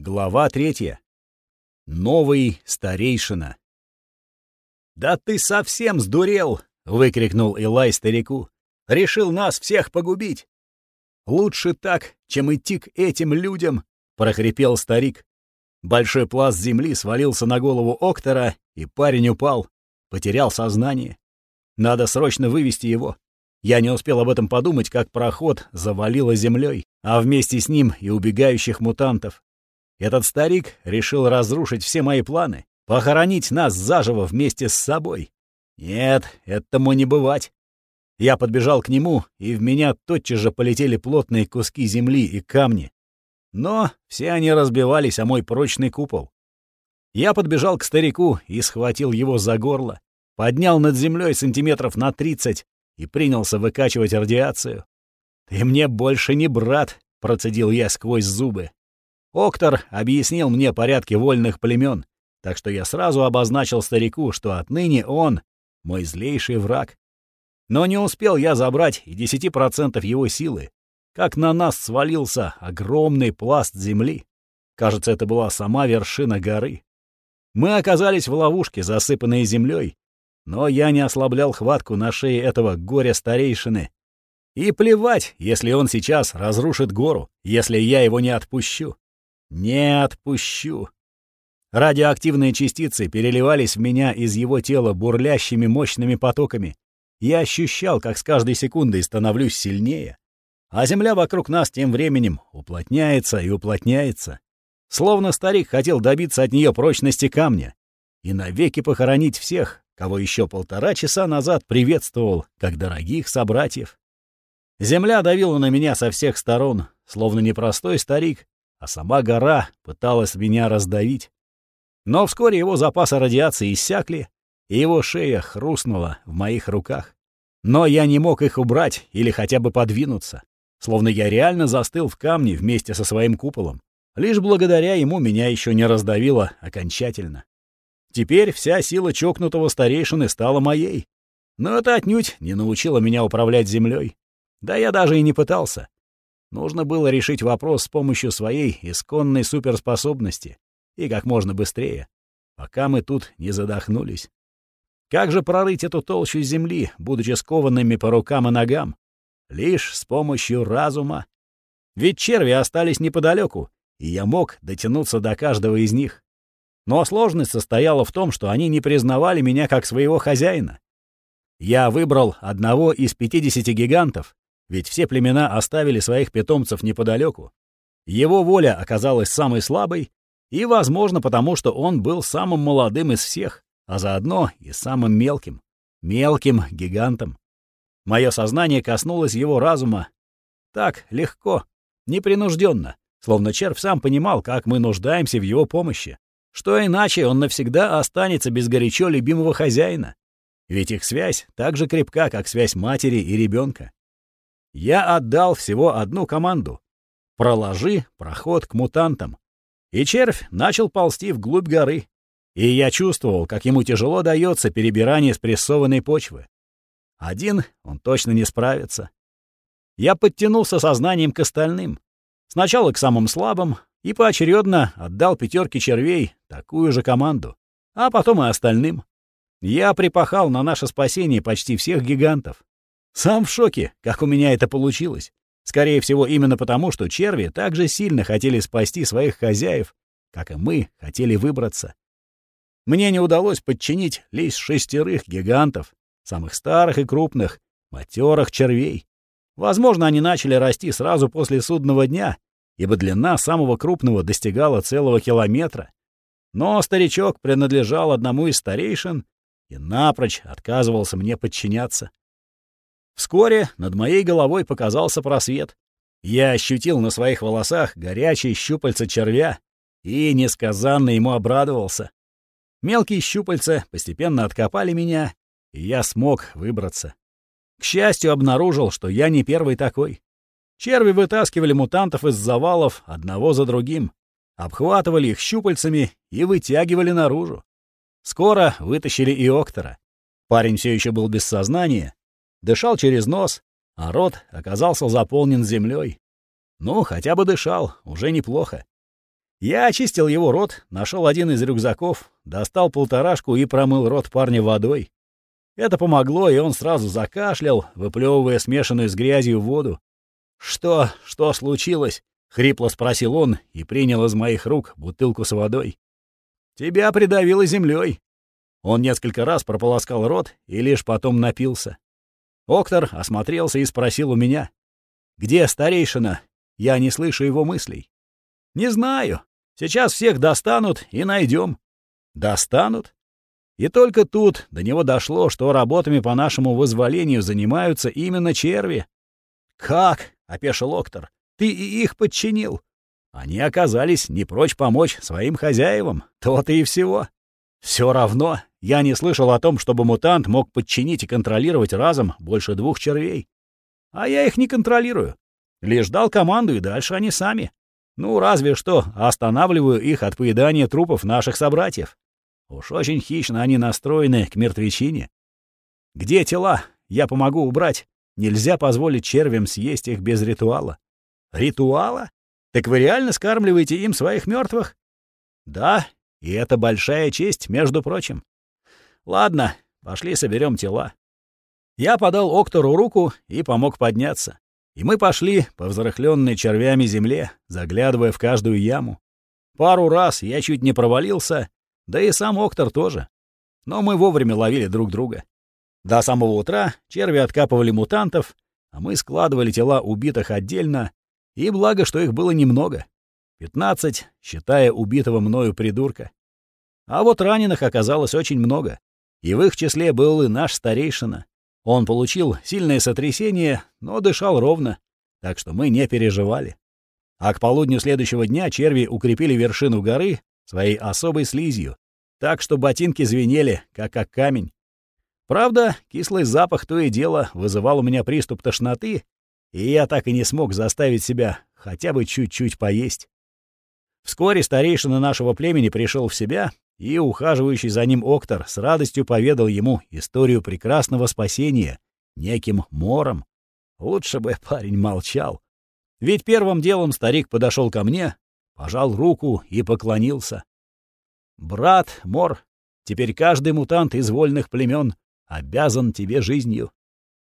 Глава третья. Новый старейшина. «Да ты совсем сдурел!» — выкрикнул Илай старику. «Решил нас всех погубить!» «Лучше так, чем идти к этим людям!» — прохрипел старик. Большой пласт земли свалился на голову Октора, и парень упал, потерял сознание. Надо срочно вывести его. Я не успел об этом подумать, как проход завалило землей, а вместе с ним и убегающих мутантов. Этот старик решил разрушить все мои планы, похоронить нас заживо вместе с собой. Нет, этому не бывать. Я подбежал к нему, и в меня тотчас же полетели плотные куски земли и камни. Но все они разбивались о мой прочный купол. Я подбежал к старику и схватил его за горло, поднял над землей сантиметров на тридцать и принялся выкачивать радиацию. «Ты мне больше не брат», — процедил я сквозь зубы. Октор объяснил мне порядки вольных племен, так что я сразу обозначил старику, что отныне он — мой злейший враг. Но не успел я забрать и 10% его силы, как на нас свалился огромный пласт земли. Кажется, это была сама вершина горы. Мы оказались в ловушке, засыпанной землей, но я не ослаблял хватку на шее этого горя-старейшины. И плевать, если он сейчас разрушит гору, если я его не отпущу. Не отпущу. Радиоактивные частицы переливались в меня из его тела бурлящими мощными потоками. Я ощущал, как с каждой секундой становлюсь сильнее. А земля вокруг нас тем временем уплотняется и уплотняется. Словно старик хотел добиться от нее прочности камня и навеки похоронить всех, кого еще полтора часа назад приветствовал, как дорогих собратьев. Земля давила на меня со всех сторон, словно непростой старик, а сама гора пыталась меня раздавить. Но вскоре его запасы радиации иссякли, и его шея хрустнула в моих руках. Но я не мог их убрать или хотя бы подвинуться, словно я реально застыл в камне вместе со своим куполом. Лишь благодаря ему меня еще не раздавило окончательно. Теперь вся сила чокнутого старейшины стала моей. Но это отнюдь не научило меня управлять землей. Да я даже и не пытался. Нужно было решить вопрос с помощью своей исконной суперспособности и как можно быстрее, пока мы тут не задохнулись. Как же прорыть эту толщу земли, будучи скованными по рукам и ногам? Лишь с помощью разума. Ведь черви остались неподалеку, и я мог дотянуться до каждого из них. Но сложность состояла в том, что они не признавали меня как своего хозяина. Я выбрал одного из 50 гигантов, ведь все племена оставили своих питомцев неподалеку. Его воля оказалась самой слабой, и, возможно, потому что он был самым молодым из всех, а заодно и самым мелким. Мелким гигантом. Мое сознание коснулось его разума. Так, легко, непринужденно, словно червь сам понимал, как мы нуждаемся в его помощи. Что иначе он навсегда останется без горячо любимого хозяина. Ведь их связь так же крепка, как связь матери и ребенка. Я отдал всего одну команду. Проложи проход к мутантам. И червь начал ползти вглубь горы. И я чувствовал, как ему тяжело дается перебирание спрессованной почвы. Один он точно не справится. Я подтянулся сознанием к остальным. Сначала к самым слабым, и поочередно отдал пятерке червей такую же команду, а потом и остальным. Я припахал на наше спасение почти всех гигантов. Сам в шоке, как у меня это получилось. Скорее всего, именно потому, что черви так же сильно хотели спасти своих хозяев, как и мы хотели выбраться. Мне не удалось подчинить лишь шестерых гигантов, самых старых и крупных, матерых червей. Возможно, они начали расти сразу после судного дня, ибо длина самого крупного достигала целого километра. Но старичок принадлежал одному из старейшин и напрочь отказывался мне подчиняться. Вскоре над моей головой показался просвет. Я ощутил на своих волосах горячие щупальца червя и несказанно ему обрадовался. Мелкие щупальца постепенно откопали меня, и я смог выбраться. К счастью, обнаружил, что я не первый такой. Черви вытаскивали мутантов из завалов одного за другим, обхватывали их щупальцами и вытягивали наружу. Скоро вытащили и Октора. Парень все еще был без сознания, дышал через нос, а рот оказался заполнен землей. Ну, хотя бы дышал, уже неплохо. Я очистил его рот, нашел один из рюкзаков, достал полторашку и промыл рот парня водой. Это помогло, и он сразу закашлял, выплевывая смешанную с грязью воду. «Что? Что случилось?» — хрипло спросил он и принял из моих рук бутылку с водой. «Тебя придавило землей. Он несколько раз прополоскал рот и лишь потом напился. Октор осмотрелся и спросил у меня. «Где старейшина?» Я не слышу его мыслей. «Не знаю. Сейчас всех достанут и найдем». «Достанут?» И только тут до него дошло, что работами по нашему вызволению занимаются именно черви. «Как?» — опешил Октор. «Ты и их подчинил». Они оказались не прочь помочь своим хозяевам. То-то и всего. Все равно я не слышал о том, чтобы мутант мог подчинить и контролировать разом больше двух червей. А я их не контролирую. Лишь дал команду, и дальше они сами. Ну, разве что останавливаю их от поедания трупов наших собратьев. Уж очень хищно они настроены к мертвечине. Где тела? Я помогу убрать. Нельзя позволить червям съесть их без ритуала. Ритуала? Так вы реально скармливаете им своих мертвых? Да, и это большая честь, между прочим. Ладно, пошли соберем тела. Я подал Октору руку и помог подняться. И мы пошли по взрыхленной червями земле, заглядывая в каждую яму. Пару раз я чуть не провалился, да и сам Октор тоже. Но мы вовремя ловили друг друга. До самого утра черви откапывали мутантов, а мы складывали тела убитых отдельно, и благо, что их было немного. Пятнадцать, считая убитого мною придурка. А вот раненых оказалось очень много. И в их числе был и наш старейшина. Он получил сильное сотрясение, но дышал ровно, так что мы не переживали. А к полудню следующего дня черви укрепили вершину горы своей особой слизью, так что ботинки звенели, как как камень. Правда, кислый запах то и дело вызывал у меня приступ тошноты, и я так и не смог заставить себя хотя бы чуть-чуть поесть. Вскоре старейшина нашего племени пришел в себя и ухаживающий за ним Октор с радостью поведал ему историю прекрасного спасения неким мором. Лучше бы парень молчал. Ведь первым делом старик подошел ко мне, пожал руку и поклонился. «Брат, Мор, теперь каждый мутант из вольных племен обязан тебе жизнью».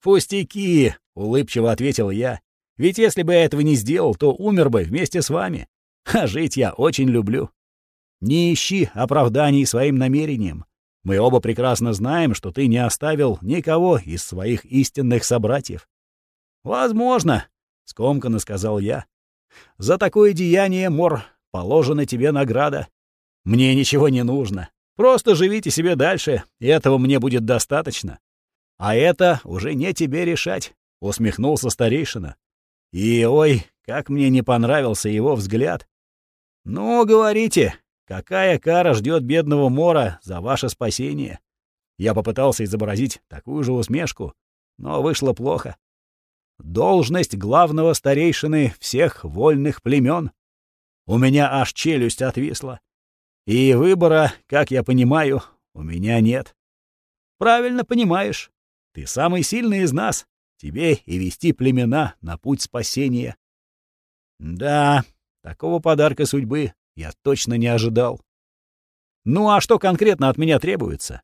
«Пустяки!» — улыбчиво ответил я. «Ведь если бы я этого не сделал, то умер бы вместе с вами. А жить я очень люблю. Не ищи оправданий своим намерениям. Мы оба прекрасно знаем, что ты не оставил никого из своих истинных собратьев. Возможно, скомканно сказал я. За такое деяние, Мор, положена тебе награда. Мне ничего не нужно. Просто живите себе дальше, и этого мне будет достаточно. А это уже не тебе решать, усмехнулся старейшина. И ой, как мне не понравился его взгляд. Ну, говорите, Какая кара ждет бедного Мора за ваше спасение? Я попытался изобразить такую же усмешку, но вышло плохо. Должность главного старейшины всех вольных племен. У меня аж челюсть отвисла. И выбора, как я понимаю, у меня нет. Правильно понимаешь. Ты самый сильный из нас. Тебе и вести племена на путь спасения. Да, такого подарка судьбы я точно не ожидал. Ну а что конкретно от меня требуется?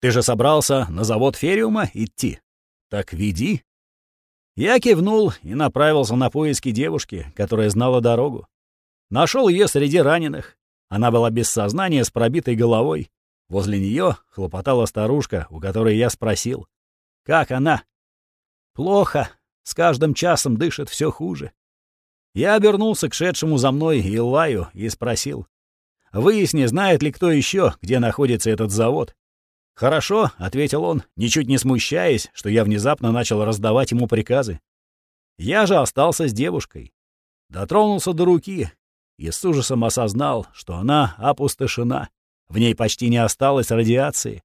Ты же собрался на завод Фериума идти. Так веди. Я кивнул и направился на поиски девушки, которая знала дорогу. Нашел ее среди раненых. Она была без сознания с пробитой головой. Возле нее хлопотала старушка, у которой я спросил. «Как она?» «Плохо. С каждым часом дышит все хуже. Я обернулся к шедшему за мной Илаю и спросил. «Выясни, знает ли кто еще, где находится этот завод?» «Хорошо», — ответил он, ничуть не смущаясь, что я внезапно начал раздавать ему приказы. Я же остался с девушкой. Дотронулся до руки и с ужасом осознал, что она опустошена. В ней почти не осталось радиации.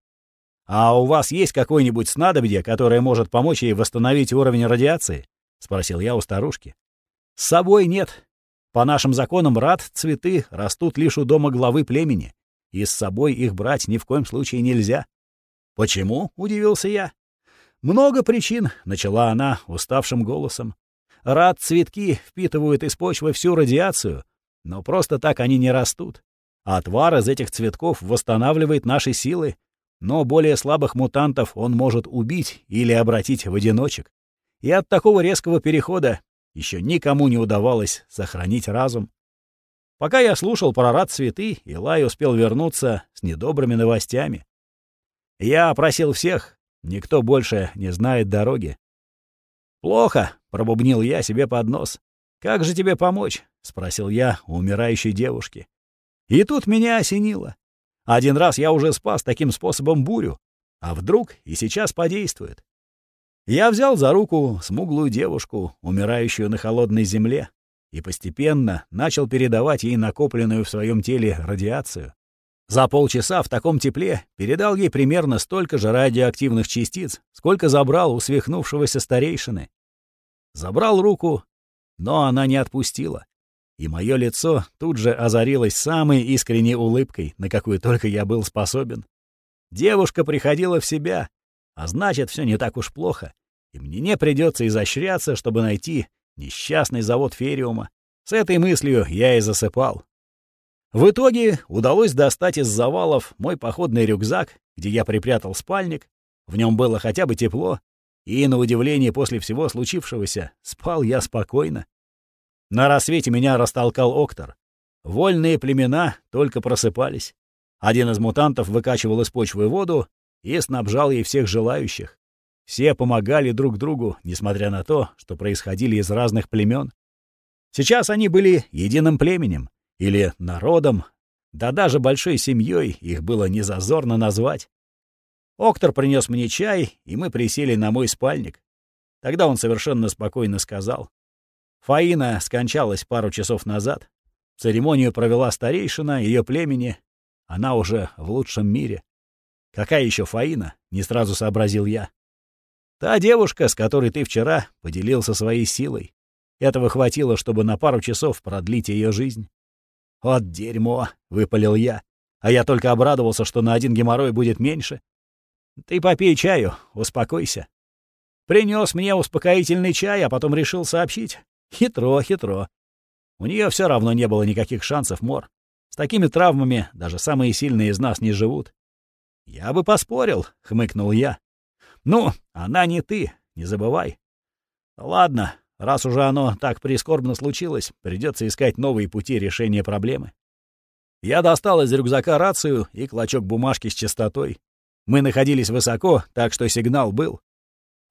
«А у вас есть какое-нибудь снадобье, которое может помочь ей восстановить уровень радиации?» — спросил я у старушки. С собой нет. По нашим законам рад цветы растут лишь у дома главы племени, и с собой их брать ни в коем случае нельзя. Почему? удивился я. Много причин, начала она уставшим голосом. Рад цветки впитывают из почвы всю радиацию, Но просто так они не растут. А отвар из этих цветков восстанавливает наши силы, но более слабых мутантов он может убить или обратить в одиночек. И от такого резкого перехода еще никому не удавалось сохранить разум. Пока я слушал про рад цветы, Илай успел вернуться с недобрыми новостями. Я опросил всех, никто больше не знает дороги. «Плохо», — пробубнил я себе под нос. «Как же тебе помочь?» — спросил я у умирающей девушки. И тут меня осенило. Один раз я уже спас таким способом бурю, а вдруг и сейчас подействует. Я взял за руку смуглую девушку, умирающую на холодной земле, и постепенно начал передавать ей накопленную в своем теле радиацию. За полчаса в таком тепле передал ей примерно столько же радиоактивных частиц, сколько забрал у свихнувшегося старейшины. Забрал руку, но она не отпустила. И мое лицо тут же озарилось самой искренней улыбкой, на какую только я был способен. Девушка приходила в себя, а значит, все не так уж плохо, и мне не придется изощряться, чтобы найти несчастный завод фериума. С этой мыслью я и засыпал. В итоге удалось достать из завалов мой походный рюкзак, где я припрятал спальник. В нем было хотя бы тепло, и, на удивление после всего случившегося, спал я спокойно. На рассвете меня растолкал Октор. Вольные племена только просыпались. Один из мутантов выкачивал из почвы воду и снабжал ей всех желающих. Все помогали друг другу, несмотря на то, что происходили из разных племен. Сейчас они были единым племенем, или народом, да даже большой семьей их было незазорно назвать. Октор принес мне чай, и мы присели на мой спальник. Тогда он совершенно спокойно сказал. Фаина скончалась пару часов назад. Церемонию провела старейшина ее племени. Она уже в лучшем мире. Какая еще Фаина? Не сразу сообразил я. Та девушка, с которой ты вчера поделился своей силой. Этого хватило, чтобы на пару часов продлить ее жизнь. «Вот дерьмо!» — выпалил я. А я только обрадовался, что на один геморрой будет меньше. «Ты попей чаю, успокойся». Принес мне успокоительный чай, а потом решил сообщить. Хитро, хитро. У нее все равно не было никаких шансов, Мор. С такими травмами даже самые сильные из нас не живут. «Я бы поспорил», — хмыкнул я. «Ну, она не ты, не забывай». «Ладно, Раз уже оно так прискорбно случилось, придется искать новые пути решения проблемы. Я достал из рюкзака рацию и клочок бумажки с частотой. Мы находились высоко, так что сигнал был.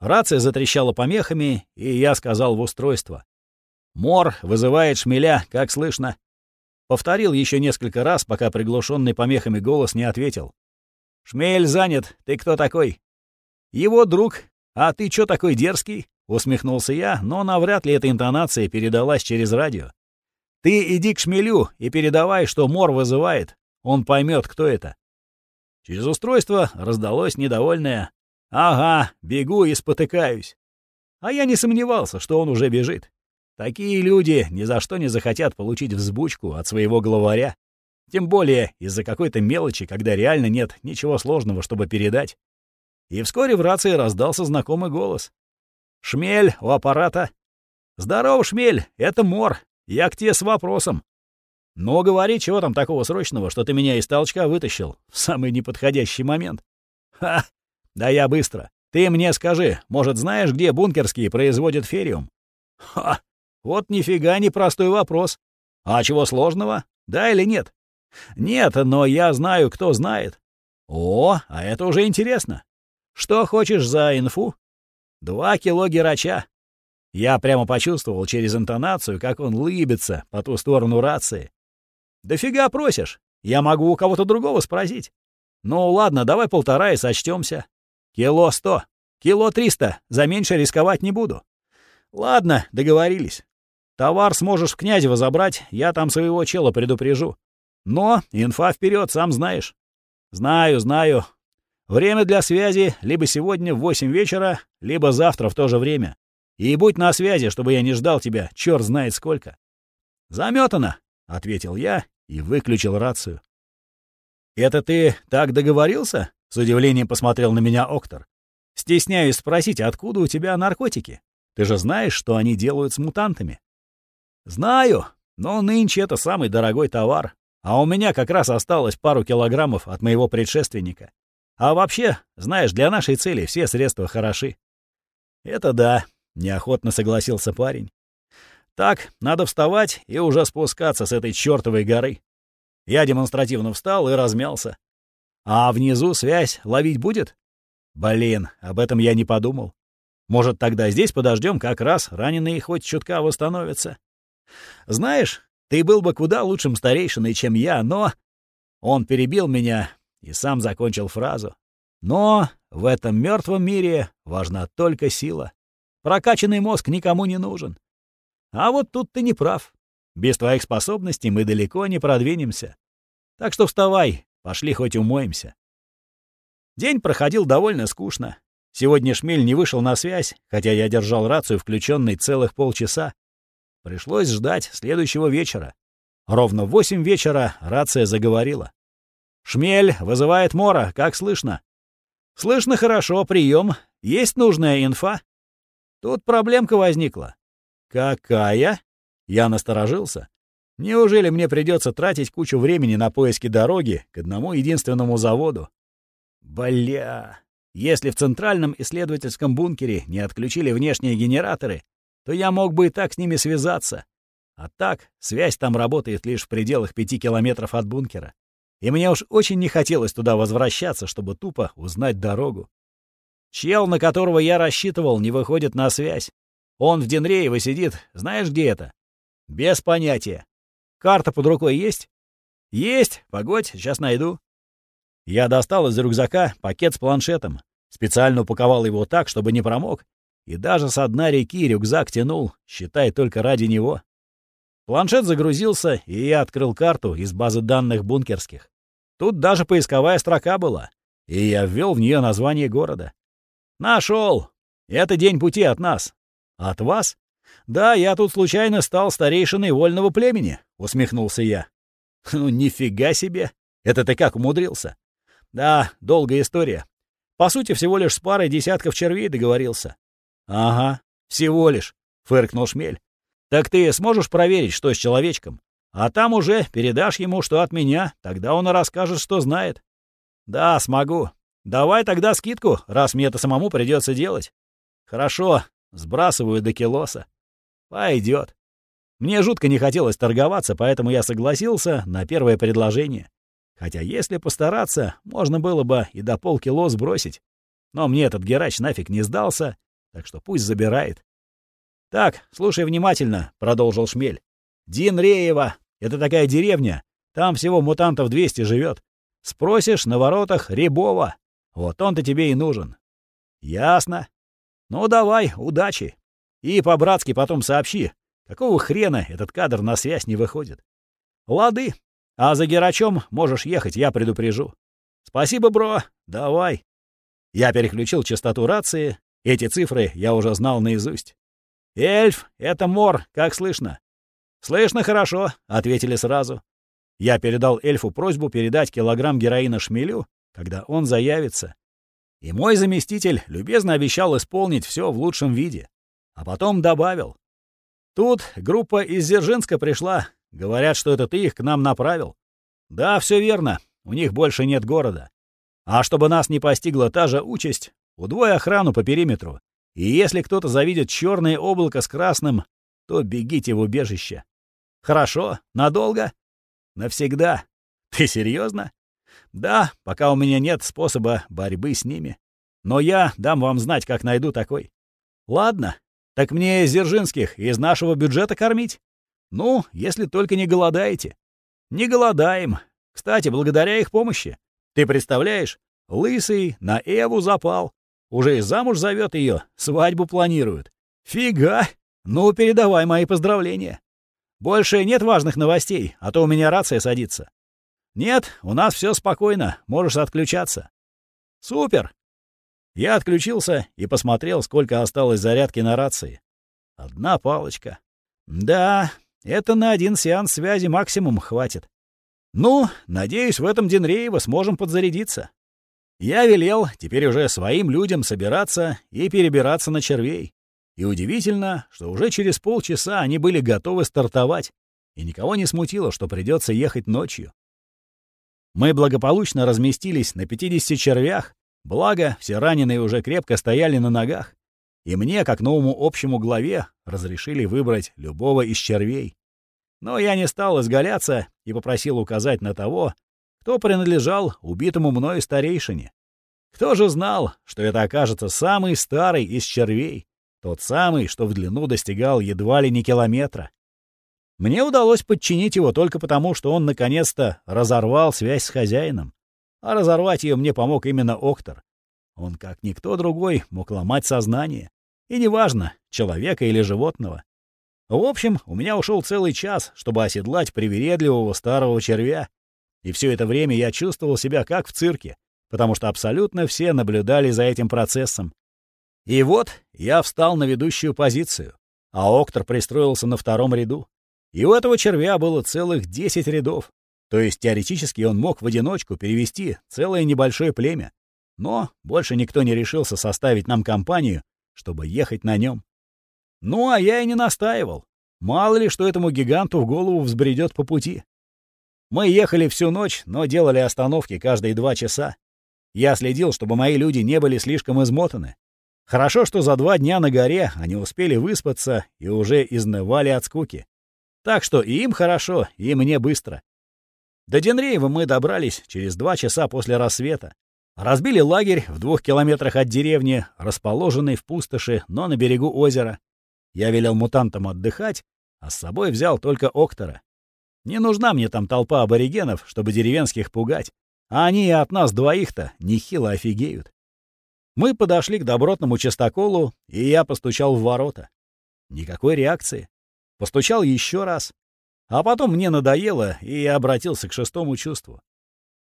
Рация затрещала помехами, и я сказал в устройство. «Мор вызывает шмеля, как слышно». Повторил еще несколько раз, пока приглушенный помехами голос не ответил. «Шмель занят. Ты кто такой?» «Его друг. А ты чё такой дерзкий?» Усмехнулся я, но навряд ли эта интонация передалась через радио. «Ты иди к шмелю и передавай, что Мор вызывает. Он поймет, кто это». Через устройство раздалось недовольное «Ага, бегу и спотыкаюсь». А я не сомневался, что он уже бежит. Такие люди ни за что не захотят получить взбучку от своего главаря. Тем более из-за какой-то мелочи, когда реально нет ничего сложного, чтобы передать. И вскоре в рации раздался знакомый голос. «Шмель у аппарата». «Здорово, Шмель, это Мор. Я к тебе с вопросом». «Ну, говори, чего там такого срочного, что ты меня из толчка вытащил в самый неподходящий момент?» «Ха! Да я быстро. Ты мне скажи, может, знаешь, где бункерские производят фериум?» «Ха! Вот нифига не простой вопрос. А чего сложного? Да или нет?» «Нет, но я знаю, кто знает». «О, а это уже интересно. Что хочешь за инфу?» Два кило герача. Я прямо почувствовал через интонацию, как он лыбится по ту сторону рации. «Да фига просишь? Я могу у кого-то другого спросить». «Ну ладно, давай полтора и сочтемся. Кило сто. Кило триста. За меньше рисковать не буду». «Ладно, договорились. Товар сможешь в Князево забрать, я там своего чела предупрежу. Но инфа вперед, сам знаешь». «Знаю, знаю. Время для связи либо сегодня в восемь вечера, либо завтра в то же время. И будь на связи, чтобы я не ждал тебя, черт знает сколько. Заметано, ответил я и выключил рацию. Это ты так договорился? С удивлением посмотрел на меня Октор. Стесняюсь спросить, откуда у тебя наркотики? Ты же знаешь, что они делают с мутантами. Знаю, Но нынче это самый дорогой товар, а у меня как раз осталось пару килограммов от моего предшественника. А вообще, знаешь, для нашей цели все средства хороши. Это да, неохотно согласился парень. Так, надо вставать и уже спускаться с этой чертовой горы. Я демонстративно встал и размялся. А внизу связь ловить будет? Блин, об этом я не подумал. Может, тогда здесь подождем, как раз раненые хоть чутка восстановятся. Знаешь, ты был бы куда лучшим старейшиной, чем я, но...» Он перебил меня и сам закончил фразу. «Но в этом мертвом мире важна только сила. Прокачанный мозг никому не нужен. А вот тут ты не прав. Без твоих способностей мы далеко не продвинемся. Так что вставай, пошли хоть умоемся». День проходил довольно скучно. Сегодня Шмель не вышел на связь, хотя я держал рацию включенной целых полчаса. Пришлось ждать следующего вечера. Ровно в восемь вечера рация заговорила. «Шмель вызывает Мора, как слышно?» «Слышно хорошо, прием. Есть нужная инфа?» Тут проблемка возникла. «Какая?» Я насторожился. Неужели мне придется тратить кучу времени на поиски дороги к одному единственному заводу? Бля! Если в центральном исследовательском бункере не отключили внешние генераторы, то я мог бы и так с ними связаться. А так, связь там работает лишь в пределах пяти километров от бункера. И мне уж очень не хотелось туда возвращаться, чтобы тупо узнать дорогу. Чел, на которого я рассчитывал, не выходит на связь. Он в Денреево сидит. Знаешь, где это? Без понятия. Карта под рукой есть? Есть. Погодь, сейчас найду. Я достал из рюкзака пакет с планшетом. Специально упаковал его так, чтобы не промок, и даже с дна реки рюкзак тянул, считай, только ради него. Планшет загрузился, и я открыл карту из базы данных бункерских. Тут даже поисковая строка была, и я ввел в нее название города. Нашел! Это день пути от нас. От вас? Да, я тут случайно стал старейшиной вольного племени, усмехнулся я. Ну, нифига себе! Это ты как умудрился? Да, долгая история. По сути, всего лишь с парой десятков червей договорился. «Ага, всего лишь», — фыркнул Шмель. «Так ты сможешь проверить, что с человечком? А там уже передашь ему, что от меня, тогда он и расскажет, что знает». «Да, смогу. Давай тогда скидку, раз мне это самому придется делать». «Хорошо, сбрасываю до килоса». «Пойдет». Мне жутко не хотелось торговаться, поэтому я согласился на первое предложение. Хотя если постараться, можно было бы и до полкило сбросить. Но мне этот герач нафиг не сдался, так что пусть забирает. «Так, слушай внимательно», — продолжил Шмель. «Дин Реева — это такая деревня. Там всего мутантов 200 живет. Спросишь на воротах Рябова. Вот он-то тебе и нужен». «Ясно. Ну, давай, удачи. И по-братски потом сообщи, какого хрена этот кадр на связь не выходит. Лады. А за Герачом можешь ехать, я предупрежу. Спасибо, бро. Давай». Я переключил частоту рации, эти цифры я уже знал наизусть. «Эльф, это Мор, как слышно?» «Слышно хорошо», — ответили сразу. Я передал эльфу просьбу передать килограмм героина шмелю, когда он заявится. И мой заместитель любезно обещал исполнить все в лучшем виде. А потом добавил. «Тут группа из Зержинска пришла. Говорят, что это ты их к нам направил. Да, все верно. У них больше нет города. А чтобы нас не постигла та же участь, Удвой охрану по периметру. И если кто-то завидит черное облако с красным, то бегите в убежище. Хорошо? Надолго? Навсегда. Ты серьезно? Да, пока у меня нет способа борьбы с ними. Но я дам вам знать, как найду такой. Ладно, так мне Зержинских из нашего бюджета кормить? Ну, если только не голодаете. Не голодаем. Кстати, благодаря их помощи. Ты представляешь, Лысый на Эву запал. Уже и замуж зовет ее, свадьбу планируют. Фига! Ну, передавай мои поздравления. Больше нет важных новостей, а то у меня рация садится. Нет, у нас все спокойно, можешь отключаться. Супер! Я отключился и посмотрел, сколько осталось зарядки на рации. Одна палочка. Да, это на один сеанс связи максимум хватит. Ну, надеюсь, в этом Денреево сможем подзарядиться. Я велел теперь уже своим людям собираться и перебираться на червей. И удивительно, что уже через полчаса они были готовы стартовать. и никого не смутило, что придется ехать ночью. Мы благополучно разместились на 50 червях, благо все раненые уже крепко стояли на ногах, и мне, как новому общему главе, разрешили выбрать любого из червей. Но я не стал изгаляться и попросил указать на того, кто принадлежал убитому мною старейшине. Кто же знал, что это окажется самый старый из червей, тот самый, что в длину достигал едва ли не километра. Мне удалось подчинить его только потому, что он наконец-то разорвал связь с хозяином. А разорвать ее мне помог именно Октор. Он, как никто другой, мог ломать сознание. И неважно, человека или животного. В общем, у меня ушел целый час, чтобы оседлать привередливого старого червя. И все это время я чувствовал себя как в цирке, потому что абсолютно все наблюдали за этим процессом. И вот я встал на ведущую позицию, а Октор пристроился на втором ряду. И у этого червя было целых 10 рядов. То есть теоретически он мог в одиночку перевести целое небольшое племя. Но больше никто не решился составить нам компанию, чтобы ехать на нем. Ну, а я и не настаивал. Мало ли, что этому гиганту в голову взбредет по пути. Мы ехали всю ночь, но делали остановки каждые два часа. Я следил, чтобы мои люди не были слишком измотаны. Хорошо, что за два дня на горе они успели выспаться и уже изнывали от скуки. Так что и им хорошо, и мне быстро. До Денреева мы добрались через два часа после рассвета. Разбили лагерь в двух километрах от деревни, расположенной в пустоши, но на берегу озера. Я велел мутантам отдыхать, а с собой взял только Октора. Не нужна мне там толпа аборигенов, чтобы деревенских пугать, а они и от нас двоих-то нехило офигеют. Мы подошли к добротному частоколу, и я постучал в ворота. Никакой реакции. Постучал еще раз. А потом мне надоело, и я обратился к шестому чувству.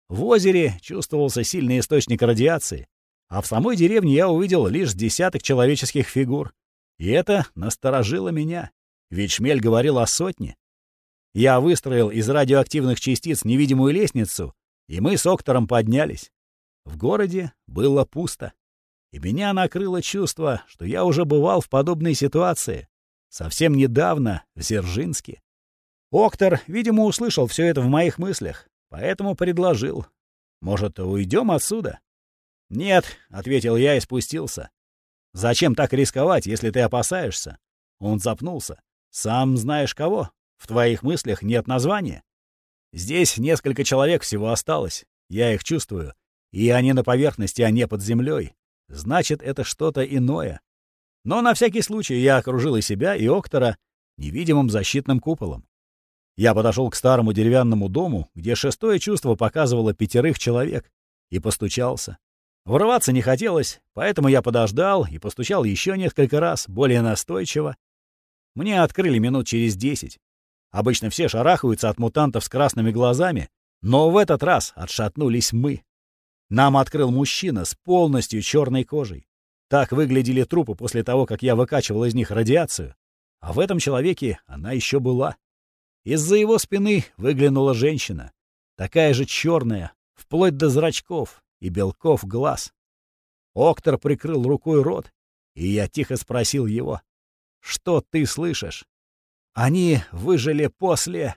В озере чувствовался сильный источник радиации, а в самой деревне я увидел лишь десяток человеческих фигур. И это насторожило меня, ведь Шмель говорил о сотне. Я выстроил из радиоактивных частиц невидимую лестницу, и мы с Октором поднялись. В городе было пусто. И меня накрыло чувство, что я уже бывал в подобной ситуации. Совсем недавно, в Зержинске. Октор, видимо, услышал все это в моих мыслях, поэтому предложил. «Может, уйдем отсюда?» «Нет», — ответил я и спустился. «Зачем так рисковать, если ты опасаешься?» Он запнулся. «Сам знаешь кого? В твоих мыслях нет названия?» «Здесь несколько человек всего осталось. Я их чувствую. И они на поверхности, а не под землей. Значит, это что-то иное. Но на всякий случай я окружил и себя, и Октора невидимым защитным куполом. Я подошел к старому деревянному дому, где шестое чувство показывало пятерых человек, и постучался. Врываться не хотелось, поэтому я подождал и постучал еще несколько раз, более настойчиво. Мне открыли минут через десять. Обычно все шарахаются от мутантов с красными глазами, но в этот раз отшатнулись мы. Нам открыл мужчина с полностью черной кожей. Так выглядели трупы после того, как я выкачивал из них радиацию. А в этом человеке она еще была. Из-за его спины выглянула женщина. Такая же черная, вплоть до зрачков и белков глаз. Октор прикрыл рукой рот, и я тихо спросил его. «Что ты слышишь?» «Они выжили после...»